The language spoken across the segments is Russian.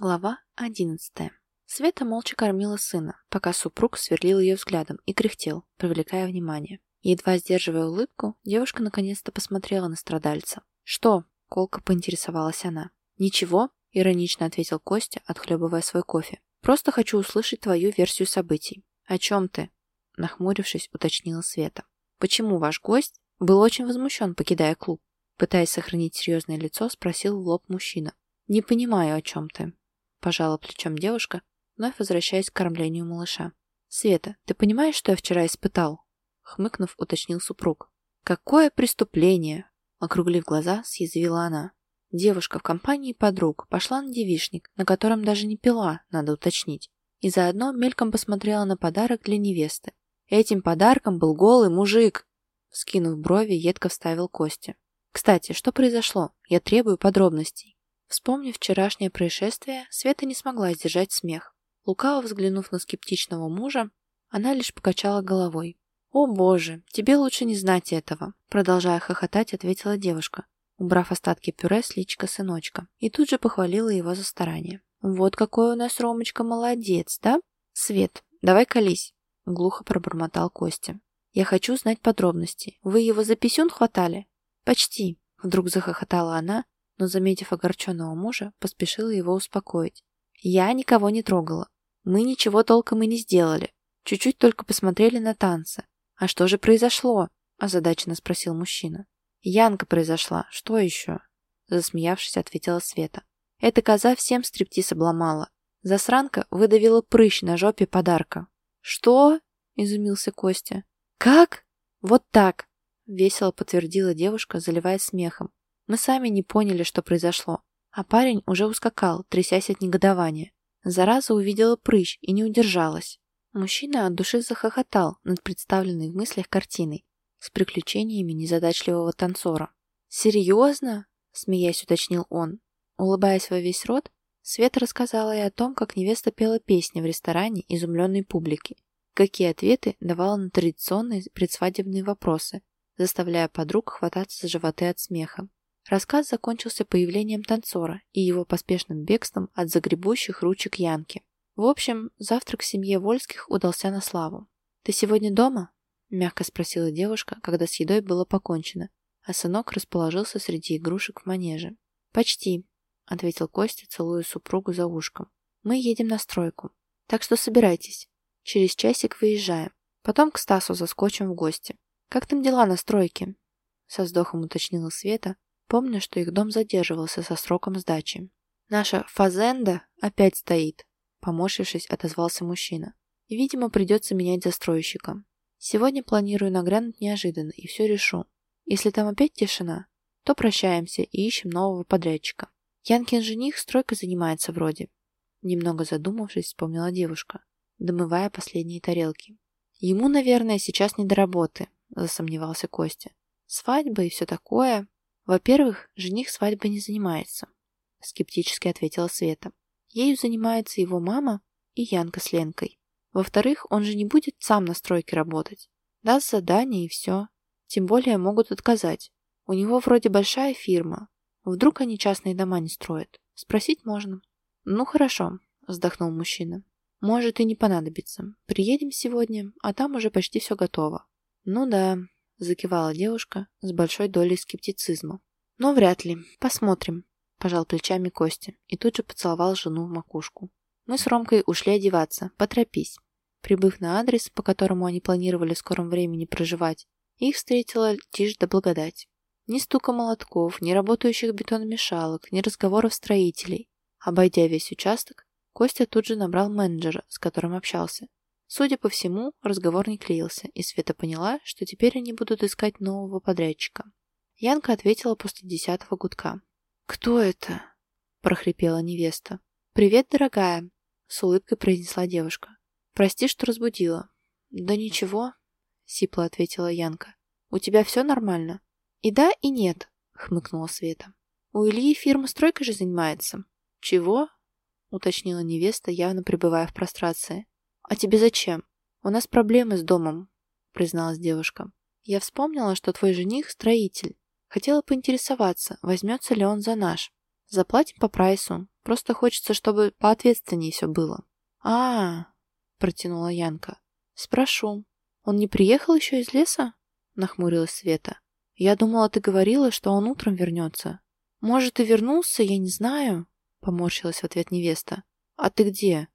Глава одиннадцатая. Света молча кормила сына, пока супруг сверлил ее взглядом и кряхтел, привлекая внимание. Едва сдерживая улыбку, девушка наконец-то посмотрела на страдальца. «Что?» – колко поинтересовалась она. «Ничего?» – иронично ответил Костя, отхлебывая свой кофе. «Просто хочу услышать твою версию событий». «О чем ты?» – нахмурившись, уточнила Света. «Почему ваш гость был очень возмущен, покидая клуб?» Пытаясь сохранить серьезное лицо, спросил в лоб мужчина. «Не понимаю, о чем ты», Пожала плечом девушка, вновь возвращаясь к кормлению малыша. «Света, ты понимаешь, что я вчера испытал?» Хмыкнув, уточнил супруг. «Какое преступление!» Округлив глаза, съязвила она. Девушка в компании подруг пошла на девишник, на котором даже не пила, надо уточнить, и заодно мельком посмотрела на подарок для невесты. Этим подарком был голый мужик. Скинув брови, едко вставил Костя. «Кстати, что произошло? Я требую подробностей». Вспомнив вчерашнее происшествие, Света не смогла сдержать смех. Лукаво взглянув на скептичного мужа, она лишь покачала головой. «О боже, тебе лучше не знать этого», продолжая хохотать, ответила девушка, убрав остатки пюре с личика сыночка, и тут же похвалила его за старание. «Вот какой у нас Ромочка молодец, да? Свет, давай колись», глухо пробормотал Костя. «Я хочу знать подробности. Вы его за писюн хватали?» «Почти», вдруг захохотала она, но, заметив огорченного мужа, поспешила его успокоить. «Я никого не трогала. Мы ничего толком и не сделали. Чуть-чуть только посмотрели на танцы. А что же произошло?» – озадаченно спросил мужчина. «Янка произошла. Что еще?» Засмеявшись, ответила Света. «Эта коза всем стриптиз обломала. Засранка выдавила прыщ на жопе подарка». «Что?» – изумился Костя. «Как?» «Вот так!» – весело подтвердила девушка, заливаясь смехом. Мы сами не поняли, что произошло, а парень уже ускакал, трясясь от негодования. Зараза увидела прыщ и не удержалась. Мужчина от души захохотал над представленной в мыслях картиной с приключениями незадачливого танцора. «Серьезно?» – смеясь уточнил он. Улыбаясь во весь рот, Света рассказала и о том, как невеста пела песни в ресторане изумленной публики, какие ответы давала на традиционные предсвадебные вопросы, заставляя подруг хвататься за животы от смеха. Рассказ закончился появлением танцора и его поспешным бегством от загребущих ручек Янки. В общем, завтрак в семье Вольских удался на славу. «Ты сегодня дома?» – мягко спросила девушка, когда с едой было покончено, а сынок расположился среди игрушек в манеже. «Почти», – ответил Костя, целуя супругу за ушком. «Мы едем на стройку. Так что собирайтесь. Через часик выезжаем. Потом к Стасу заскочим в гости. Как там дела на стройке?» Со вздохом уточнила Света, помня, что их дом задерживался со сроком сдачи. «Наша фазенда опять стоит», — поморщившись, отозвался мужчина. «И, видимо, придется менять застройщика. Сегодня планирую нагрянуть неожиданно и все решу. Если там опять тишина, то прощаемся и ищем нового подрядчика. Янкин жених стройкой занимается вроде». Немного задумавшись, вспомнила девушка, домывая последние тарелки. «Ему, наверное, сейчас не до работы», — засомневался Костя. «Свадьба и все такое. «Во-первых, жених свадьбой не занимается», — скептически ответила Света. «Ею занимается его мама и Янка с Ленкой. Во-вторых, он же не будет сам на стройке работать. Даст задание и все. Тем более могут отказать. У него вроде большая фирма. Вдруг они частные дома не строят? Спросить можно». «Ну хорошо», — вздохнул мужчина. «Может и не понадобится. Приедем сегодня, а там уже почти все готово». «Ну да», закивала девушка с большой долей скептицизма. Но вряд ли. Посмотрим, пожал плечами Костя и тут же поцеловал жену в макушку. Мы с Ромкой ушли одеваться. Поторопись. Прибыв на адрес, по которому они планировали в скором времени проживать, их встретила тишь да благодать. Ни стука молотков, ни работающих бетономешалок, ни разговоров строителей. Обойдя весь участок, Костя тут же набрал менеджера, с которым общался, Судя по всему, разговор не клеился, и Света поняла, что теперь они будут искать нового подрядчика. Янка ответила после десятого гудка. «Кто это?» – прохрипела невеста. «Привет, дорогая», – с улыбкой произнесла девушка. «Прости, что разбудила». «Да ничего», – сипло ответила Янка. «У тебя все нормально?» «И да, и нет», – хмыкнула Света. «У Ильи фирма стройкой же занимается». «Чего?» – уточнила невеста, явно пребывая в прострации. «А тебе зачем? У нас проблемы с домом», — призналась девушка. «Я вспомнила, что твой жених — строитель. Хотела поинтересоваться, возьмется ли он за наш». Заплатим по прайсу. Просто хочется, чтобы поответственнее все было. а, -а, -а протянула Янка. «Спрошу. Он не приехал еще из леса?» Нахмурилась Света. «Я думала, ты говорила, что он утром вернется». «Может, и вернулся, я не знаю», поморщилась в ответ невеста. «А ты где?»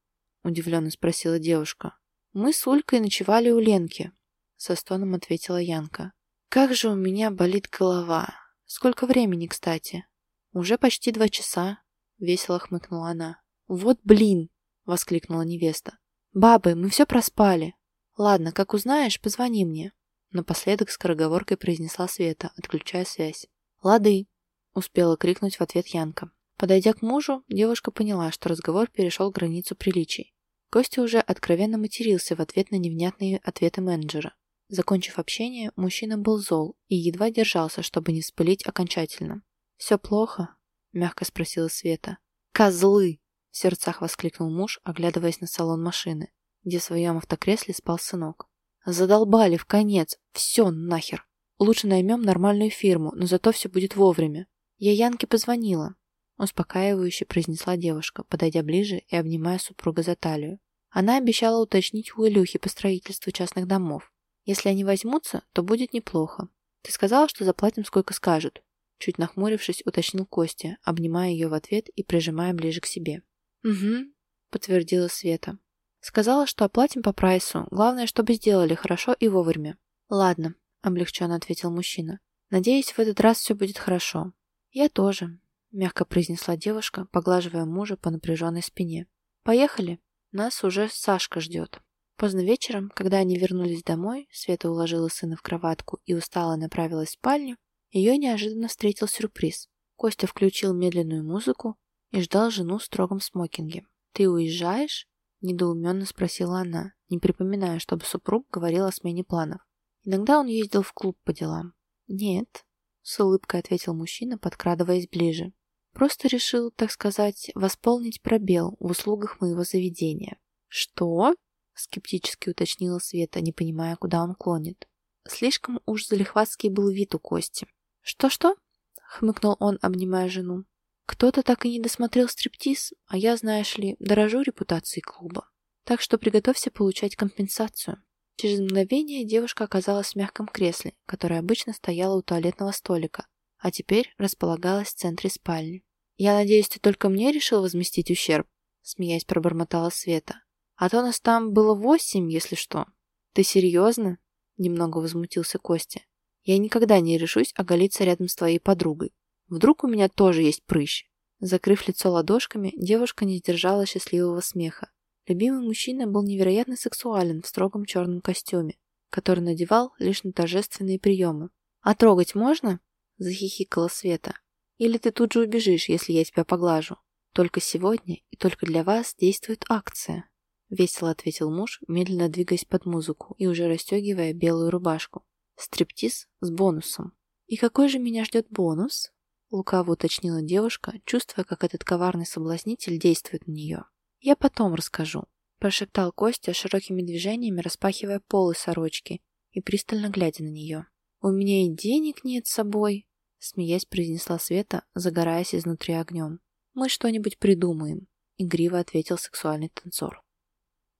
Удивленно спросила девушка. «Мы с Улькой ночевали у Ленки», со стоном ответила Янка. «Как же у меня болит голова. Сколько времени, кстати?» «Уже почти два часа», весело хмыкнула она. «Вот блин!» — воскликнула невеста. «Бабы, мы все проспали. Ладно, как узнаешь, позвони мне». Напоследок скороговоркой произнесла Света, отключая связь. «Лады!» — успела крикнуть в ответ Янка. Подойдя к мужу, девушка поняла, что разговор перешел границу приличий. Костя уже откровенно матерился в ответ на невнятные ответы менеджера. Закончив общение, мужчина был зол и едва держался, чтобы не вспылить окончательно. «Все плохо?» – мягко спросила Света. «Козлы!» В сердцах воскликнул муж, оглядываясь на салон машины, где в своем автокресле спал сынок. Задолбали в конец. Все нахер. Лучше наймем нормальную фирму, но зато все будет вовремя. Я Янке позвонила. Успокаивающе произнесла девушка, подойдя ближе и обнимая супруга за талию. Она обещала уточнить у Илюхи по строительству частных домов. Если они возьмутся, то будет неплохо. Ты сказала, что заплатим сколько скажут. Чуть нахмурившись, уточнил Костя, обнимая ее в ответ и прижимая ближе к себе. «Угу», — подтвердила Света. «Сказала, что оплатим по прайсу. Главное, чтобы сделали хорошо и вовремя». «Ладно», — облегченно ответил мужчина. «Надеюсь, в этот раз все будет хорошо». «Я тоже», — мягко произнесла девушка, поглаживая мужа по напряженной спине. «Поехали. Нас уже Сашка ждет». Поздно вечером, когда они вернулись домой, Света уложила сына в кроватку и устало направилась в спальню, ее неожиданно встретил сюрприз. Костя включил медленную музыку, и ждал жену в строгом смокинге. «Ты уезжаешь?» – недоуменно спросила она, не припоминая, чтобы супруг говорил о смене планов. Иногда он ездил в клуб по делам. «Нет», – с улыбкой ответил мужчина, подкрадываясь ближе. «Просто решил, так сказать, восполнить пробел в услугах моего заведения». «Что?» – скептически уточнила Света, не понимая, куда он клонит. Слишком уж залихватский был вид у Кости. «Что-что?» – хмыкнул он, обнимая жену. Кто-то так и не досмотрел стриптиз, а я, знаешь ли, дорожу репутацией клуба. Так что приготовься получать компенсацию. Через мгновение девушка оказалась в мягком кресле, которое обычно стояло у туалетного столика, а теперь располагалось в центре спальни. «Я надеюсь, ты только мне решил возместить ущерб?» Смеясь, пробормотала Света. «А то нас там было восемь, если что». «Ты серьезно?» Немного возмутился Костя. «Я никогда не решусь оголиться рядом с твоей подругой. Вдруг у меня тоже есть прыщ? Закрыв лицо ладошками, девушка не сдержала счастливого смеха. Любимый мужчина был невероятно сексуален в строгом черном костюме, который надевал лишь на торжественные приемы. «А трогать можно?» – захихикала Света. «Или ты тут же убежишь, если я тебя поглажу? Только сегодня и только для вас действует акция», – весело ответил муж, медленно двигаясь под музыку и уже расстегивая белую рубашку. «Стриптиз с бонусом». «И какой же меня ждет бонус?» Лукаво уточнила девушка, чувствуя, как этот коварный соблазнитель действует на нее. «Я потом расскажу», – прошептал Костя, широкими движениями распахивая полы сорочки и пристально глядя на нее. «У меня и денег нет с собой», – смеясь произнесла Света, загораясь изнутри огнем. «Мы что-нибудь придумаем», – игриво ответил сексуальный танцор.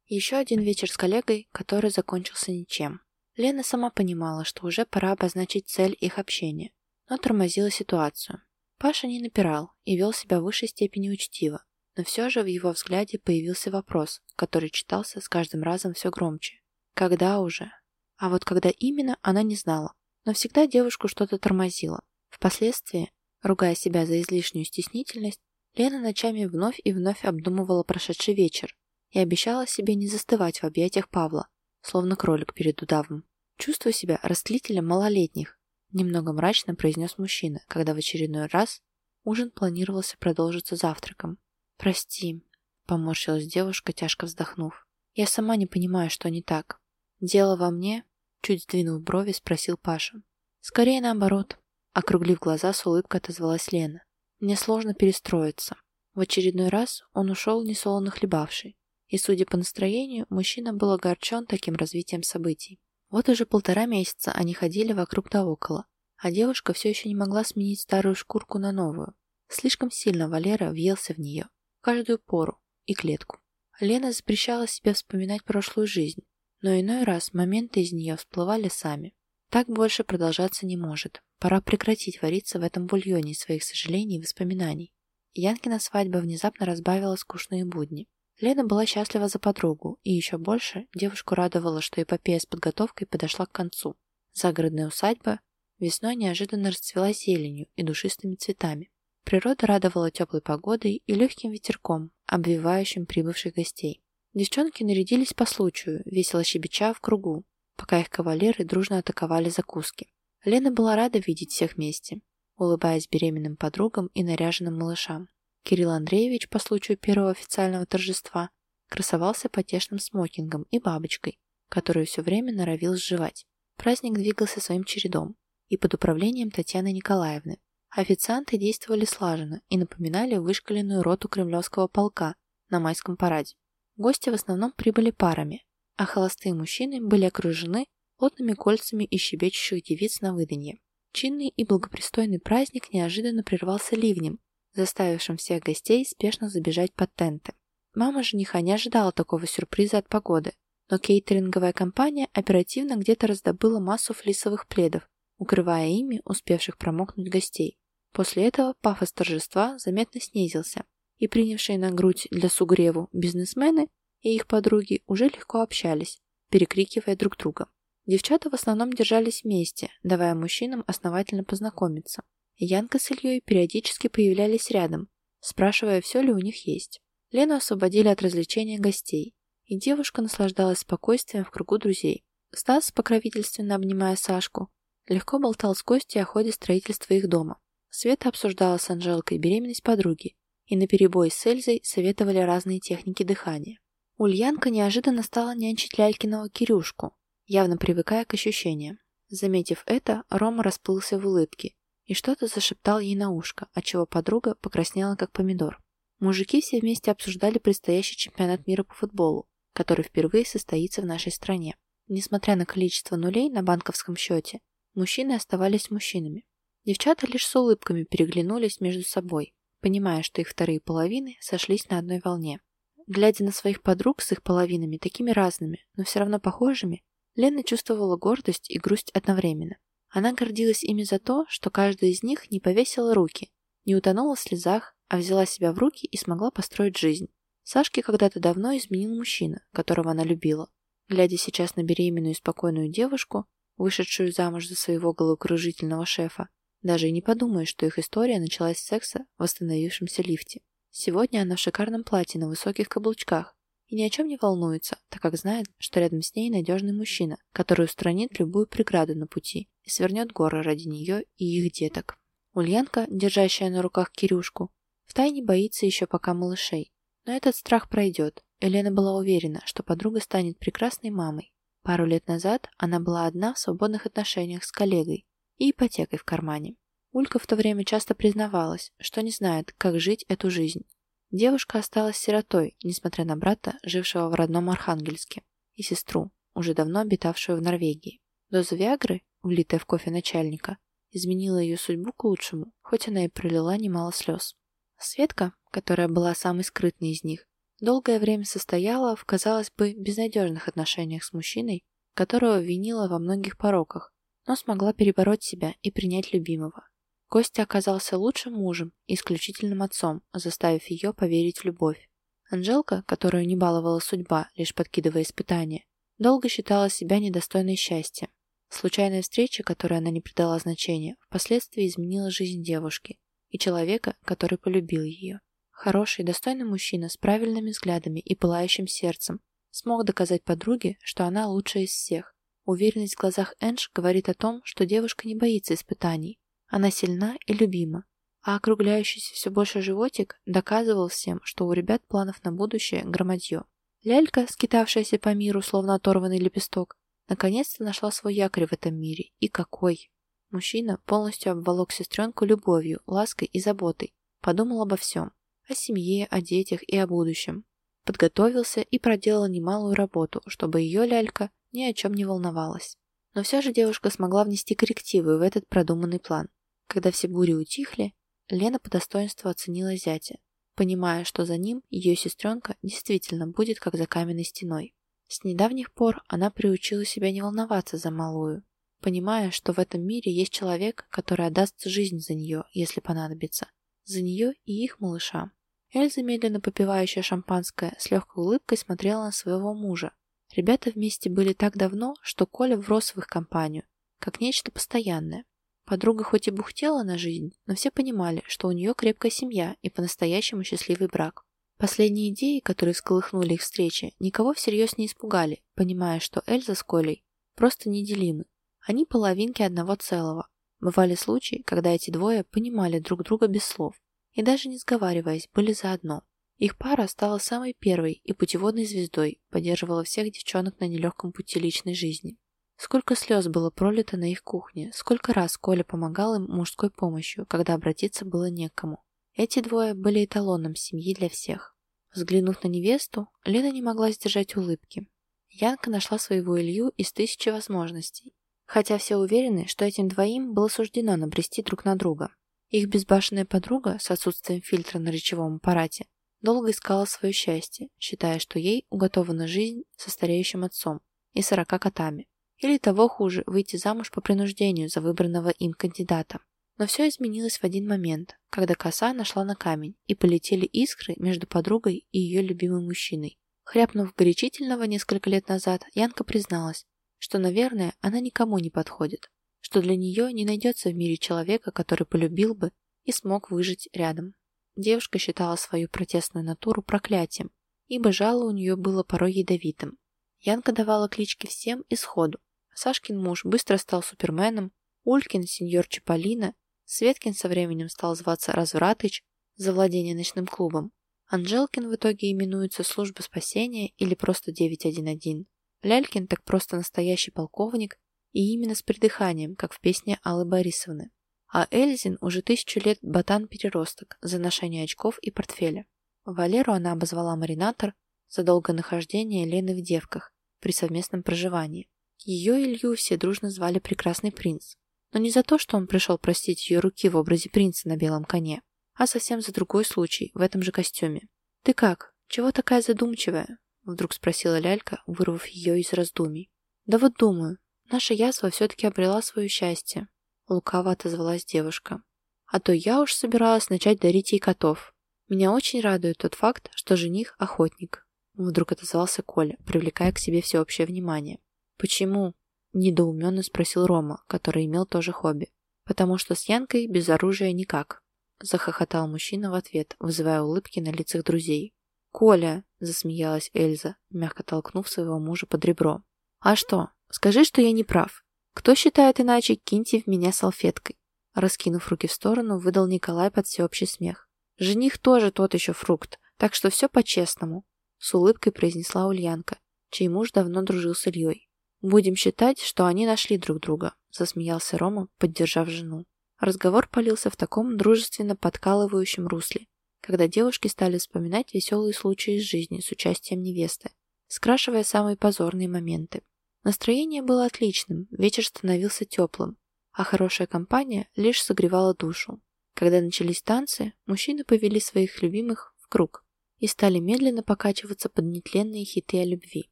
Еще один вечер с коллегой, который закончился ничем. Лена сама понимала, что уже пора обозначить цель их общения, но тормозила ситуацию. Паша не напирал и вел себя в высшей степени учтиво, но все же в его взгляде появился вопрос, который читался с каждым разом все громче. Когда уже? А вот когда именно, она не знала, но всегда девушку что-то тормозило. Впоследствии, ругая себя за излишнюю стеснительность, Лена ночами вновь и вновь обдумывала прошедший вечер и обещала себе не застывать в объятиях Павла, словно кролик перед удавом. Чувствуя себя растлителем малолетних, Немного мрачно произнес мужчина, когда в очередной раз ужин планировался продолжиться завтраком. «Прости», — поморщилась девушка, тяжко вздохнув. «Я сама не понимаю, что не так. Дело во мне?» Чуть сдвинув брови, спросил Паша. «Скорее наоборот», — округлив глаза, с улыбкой отозвалась Лена. «Мне сложно перестроиться». В очередной раз он ушел несолоно хлебавший, и, судя по настроению, мужчина был огорчен таким развитием событий. Вот уже полтора месяца они ходили вокруг да около, а девушка все еще не могла сменить старую шкурку на новую. Слишком сильно Валера въелся в нее, каждую пору и клетку. Лена запрещала себе вспоминать прошлую жизнь, но иной раз моменты из нее всплывали сами. Так больше продолжаться не может. Пора прекратить вариться в этом бульоне своих сожалений и воспоминаний. Янкина свадьба внезапно разбавила скучные будни. Лена была счастлива за подругу, и еще больше девушку радовало, что эпопея с подготовкой подошла к концу. Загородная усадьба весной неожиданно расцвела зеленью и душистыми цветами. Природа радовала теплой погодой и легким ветерком, обвивающим прибывших гостей. Девчонки нарядились по случаю, весело щебеча в кругу, пока их кавалеры дружно атаковали закуски. Лена была рада видеть всех вместе, улыбаясь беременным подругам и наряженным малышам. Кирилл Андреевич по случаю первого официального торжества красовался потешным смокингом и бабочкой, которую все время норовил сживать. Праздник двигался своим чередом и под управлением Татьяны Николаевны. Официанты действовали слаженно и напоминали вышкаленную роту кремлевского полка на майском параде. Гости в основном прибыли парами, а холостые мужчины были окружены плотными кольцами и щебечущих девиц на выданье. Чинный и благопристойный праздник неожиданно прервался ливнем, заставившим всех гостей спешно забежать под тенты. Мама жениха не ожидала такого сюрприза от погоды, но кейтеринговая компания оперативно где-то раздобыла массу флисовых пледов, укрывая ими успевших промокнуть гостей. После этого пафос торжества заметно снизился, и принявшие на грудь для сугреву бизнесмены и их подруги уже легко общались, перекрикивая друг друга. Девчата в основном держались вместе, давая мужчинам основательно познакомиться. Янка с Ильей периодически появлялись рядом, спрашивая, все ли у них есть. Лену освободили от развлечения гостей, и девушка наслаждалась спокойствием в кругу друзей. Стас, покровительственно обнимая Сашку, легко болтал с Костей о ходе строительства их дома. Света обсуждала с Анжелкой беременность подруги, и наперебой с Эльзой советовали разные техники дыхания. Ульянка неожиданно стала нянчить Лялькиного Кирюшку, явно привыкая к ощущениям. Заметив это, Рома расплылся в улыбке и что-то зашептал ей на ушко, отчего подруга покраснела как помидор. Мужики все вместе обсуждали предстоящий чемпионат мира по футболу, который впервые состоится в нашей стране. Несмотря на количество нулей на банковском счете, мужчины оставались мужчинами. Девчата лишь с улыбками переглянулись между собой, понимая, что их вторые половины сошлись на одной волне. Глядя на своих подруг с их половинами такими разными, но все равно похожими, Лена чувствовала гордость и грусть одновременно. Она гордилась ими за то, что каждая из них не повесила руки, не утонула в слезах, а взяла себя в руки и смогла построить жизнь. Сашке когда-то давно изменил мужчина, которого она любила. Глядя сейчас на беременную и спокойную девушку, вышедшую замуж за своего головокружительного шефа, даже и не подумаешь, что их история началась с секса в восстановившемся лифте. Сегодня она в шикарном платье на высоких каблучках, и ни о чем не волнуется, так как знает, что рядом с ней надежный мужчина, который устранит любую преграду на пути и свернет горы ради нее и их деток. Ульянка, держащая на руках Кирюшку, втайне боится еще пока малышей. Но этот страх пройдет. Елена была уверена, что подруга станет прекрасной мамой. Пару лет назад она была одна в свободных отношениях с коллегой и ипотекой в кармане. Улька в то время часто признавалась, что не знает, как жить эту жизнь, Девушка осталась сиротой, несмотря на брата, жившего в родном Архангельске, и сестру, уже давно обитавшую в Норвегии. Доза Виагры, влитая в кофе начальника, изменила ее судьбу к лучшему, хоть она и пролила немало слез. Светка, которая была самой скрытной из них, долгое время состояла в, казалось бы, безнадежных отношениях с мужчиной, которого винила во многих пороках, но смогла перебороть себя и принять любимого. Костя оказался лучшим мужем и исключительным отцом, заставив ее поверить в любовь. Анжелка, которую не баловала судьба, лишь подкидывая испытания, долго считала себя недостойной счастья. Случайная встреча, которой она не придала значения, впоследствии изменила жизнь девушки и человека, который полюбил ее. Хороший, достойный мужчина с правильными взглядами и пылающим сердцем смог доказать подруге, что она лучшая из всех. Уверенность в глазах Эндж говорит о том, что девушка не боится испытаний, она сильна и любима, а округляющийся все больше животик доказывал всем, что у ребят планов на будущее громадье. Лялька, скитавшаяся по миру, словно оторванный лепесток, наконец-то нашла свой якорь в этом мире. И какой! Мужчина полностью обволок сестренку любовью, лаской и заботой. Подумал обо всем. О семье, о детях и о будущем. Подготовился и проделал немалую работу, чтобы ее лялька ни о чем не волновалась. Но все же девушка смогла внести коррективы в этот продуманный план. Когда все бури утихли, Лена по достоинству оценила зятя, понимая, что за ним ее сестренка действительно будет как за каменной стеной. С недавних пор она приучила себя не волноваться за малую, понимая, что в этом мире есть человек, который отдаст жизнь за нее, если понадобится. За нее и их малыша. Эльза, медленно попивающая шампанское, с легкой улыбкой смотрела на своего мужа. Ребята вместе были так давно, что Коля врос в их компанию, как нечто постоянное. Подруга хоть и бухтела на жизнь, но все понимали, что у нее крепкая семья и по-настоящему счастливый брак. Последние идеи, которые сколыхнули их встречи, никого всерьез не испугали, понимая, что Эльза с Колей просто неделимы. Они половинки одного целого. Бывали случаи, когда эти двое понимали друг друга без слов и даже не сговариваясь, были заодно. Их пара стала самой первой и путеводной звездой, поддерживала всех девчонок на нелегком пути личной жизни. Сколько слез было пролито на их кухне, сколько раз Коля помогал им мужской помощью, когда обратиться было некому. Эти двое были эталоном семьи для всех. Взглянув на невесту, Лена не могла сдержать улыбки. Янка нашла своего Илью из тысячи возможностей. Хотя все уверены, что этим двоим было суждено набрести друг на друга. Их безбашенная подруга с отсутствием фильтра на речевом аппарате долго искала свое счастье, считая, что ей уготована жизнь со стареющим отцом и сорока котами. Или того хуже, выйти замуж по принуждению за выбранного им кандидата. Но все изменилось в один момент, когда коса нашла на камень, и полетели искры между подругой и ее любимым мужчиной. Хряпнув горячительного несколько лет назад, Янка призналась, что, наверное, она никому не подходит, что для нее не найдется в мире человека, который полюбил бы и смог выжить рядом. Девушка считала свою протестную натуру проклятием, ибо жало у нее было порой ядовитым. Янка давала клички всем и сходу. Сашкин муж быстро стал суперменом, Улькин – сеньор Чаполина, Светкин со временем стал зваться Развратыч за владение ночным клубом, Анжелкин в итоге именуется служба спасения или просто 911, Лялькин так просто настоящий полковник, и именно с придыханием, как в песне Аллы Борисовны. А Эльзин уже тысячу лет ботан-переросток за ношение очков и портфеля. Валеру она обозвала маринатор за долгое нахождение Лены в девках при совместном проживании. Ее Илью все дружно звали Прекрасный принц. Но не за то, что он пришел простить ее руки в образе принца на белом коне, а совсем за другой случай в этом же костюме. «Ты как? Чего такая задумчивая?» Вдруг спросила лялька, вырвав ее из раздумий. «Да вот думаю, Наша язва все-таки обрела свое счастье. Лукаво отозвалась девушка. А то я уж собиралась начать дарить ей котов. Меня очень радует тот факт, что жених – охотник. Вдруг отозвался Коля, привлекая к себе всеобщее внимание. «Почему?» – недоуменно спросил Рома, который имел тоже хобби. «Потому что с Янкой без оружия никак», – захохотал мужчина в ответ, вызывая улыбки на лицах друзей. «Коля!» – засмеялась Эльза, мягко толкнув своего мужа под ребро. «А что, Скажи, что я не прав. Кто считает иначе, киньте в меня салфеткой. Раскинув руки в сторону, выдал Николай под всеобщий смех. Жених тоже тот еще фрукт, так что все по-честному. С улыбкой произнесла Ульянка, чей муж давно дружил с Ильей. «Будем считать, что они нашли друг друга», – засмеялся Рома, поддержав жену. Разговор полился в таком дружественно подкалывающем русле, когда девушки стали вспоминать веселые случаи из жизни с участием невесты, скрашивая самые позорные моменты. Настроение было отличным, вечер становился теплым, а хорошая компания лишь согревала душу. Когда начались танцы, мужчины повели своих любимых в круг и стали медленно покачиваться под нетленные хиты о любви.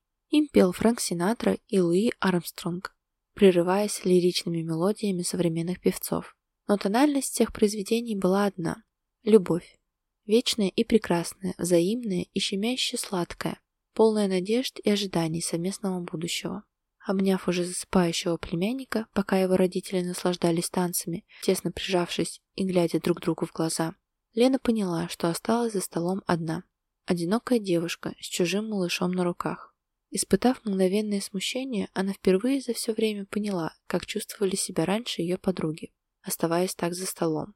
Им пел Фрэнк Синатра и Луи Армстронг, прерываясь лиричными мелодиями современных певцов. Но тональность всех произведений была одна – любовь. Вечная и прекрасная, взаимная и щемяще сладкая, полная надежд и ожиданий совместного будущего. Обняв уже засыпающего племянника, пока его родители наслаждались танцами, тесно прижавшись и глядя друг другу в глаза, Лена поняла, что осталась за столом одна. Одинокая девушка с чужим малышом на руках. Испытав мгновенное смущение, она впервые за все время поняла, как чувствовали себя раньше ее подруги, оставаясь так за столом.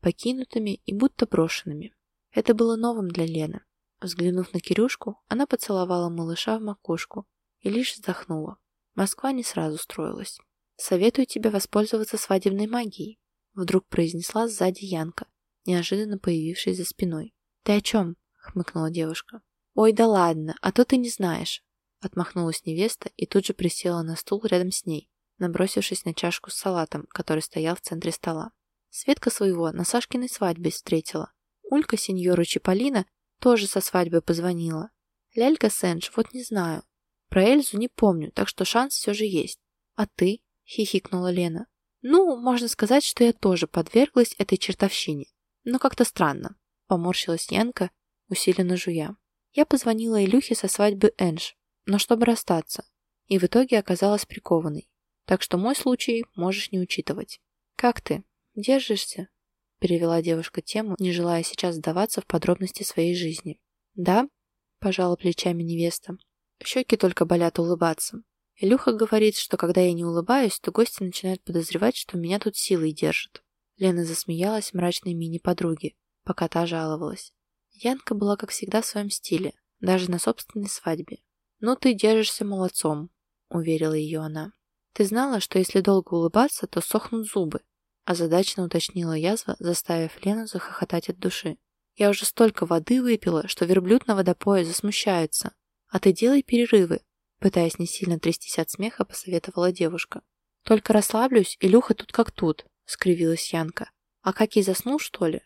Покинутыми и будто брошенными. Это было новым для Лены. Взглянув на Кирюшку, она поцеловала малыша в макушку и лишь вздохнула. Москва не сразу строилась. «Советую тебе воспользоваться свадебной магией», вдруг произнесла сзади Янка, неожиданно появившись за спиной. «Ты о чем?» — хмыкнула девушка. «Ой, да ладно, а то ты не знаешь», — отмахнулась невеста и тут же присела на стул рядом с ней, набросившись на чашку с салатом, который стоял в центре стола. Светка своего на Сашкиной свадьбе встретила. Улька сеньору Чиполлино тоже со свадьбы позвонила. Лялька Сэндж, вот не знаю. Про Эльзу не помню, так что шанс все же есть. А ты? Хихикнула Лена. Ну, можно сказать, что я тоже подверглась этой чертовщине. Но как-то странно. Поморщилась Янка, усиленно жуя. Я позвонила Илюхе со свадьбы Энж, но чтобы расстаться. И в итоге оказалась прикованной. Так что мой случай можешь не учитывать. Как ты? Держишься? Перевела девушка тему, не желая сейчас сдаваться в подробности своей жизни. Да? Пожала плечами невеста. Щеки только болят улыбаться. Илюха говорит, что когда я не улыбаюсь, то гости начинают подозревать, что меня тут силой держат. Лена засмеялась мрачной мини-подруге, пока та жаловалась. Янка была, как всегда, в своем стиле, даже на собственной свадьбе. «Ну, ты держишься молодцом», — уверила ее она. «Ты знала, что если долго улыбаться, то сохнут зубы?» Озадаченно уточнила язва, заставив Лену захохотать от души. Я уже столько воды выпила, что верблюд на водопое засмущается. А ты делай перерывы, пытаясь не сильно трястись от смеха, посоветовала девушка. Только расслаблюсь, Илюха тут как тут, скривилась Янка. А как и заснул, что ли?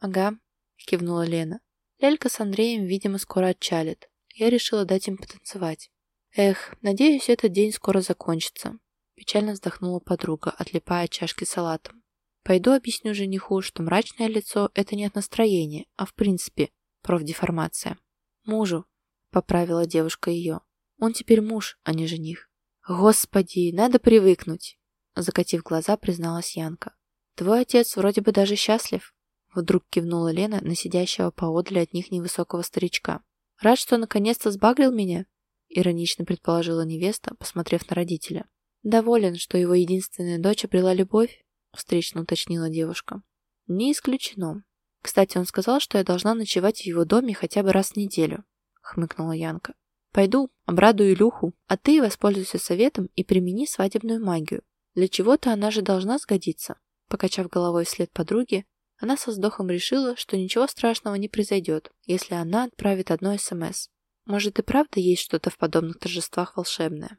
Ага, кивнула Лена. Лелька с Андреем, видимо, скоро отчалит. Я решила дать им потанцевать. Эх, надеюсь, этот день скоро закончится. Печально вздохнула подруга, отлипая от чашки салатом. Пойду объясню жениху, что мрачное лицо – это не от настроения, а в принципе профдеформация. Мужу, поправила девушка ее. Он теперь муж, а не жених. Господи, надо привыкнуть, закатив глаза, призналась Янка. Твой отец вроде бы даже счастлив. Вдруг кивнула Лена на сидящего поодаль от них невысокого старичка. Рад, что наконец-то сбагрил меня? Иронично предположила невеста, посмотрев на родителя. Доволен, что его единственная дочь обрела любовь? встречно уточнила девушка. Не исключено. Кстати, он сказал, что я должна ночевать в его доме хотя бы раз в неделю, хмыкнула Янка. Пойду, обрадую Илюху, а ты воспользуйся советом и примени свадебную магию. Для чего-то она же должна сгодиться. Покачав головой вслед подруги, она со вздохом решила, что ничего страшного не произойдет, если она отправит одно СМС. Может и правда есть что-то в подобных торжествах волшебное.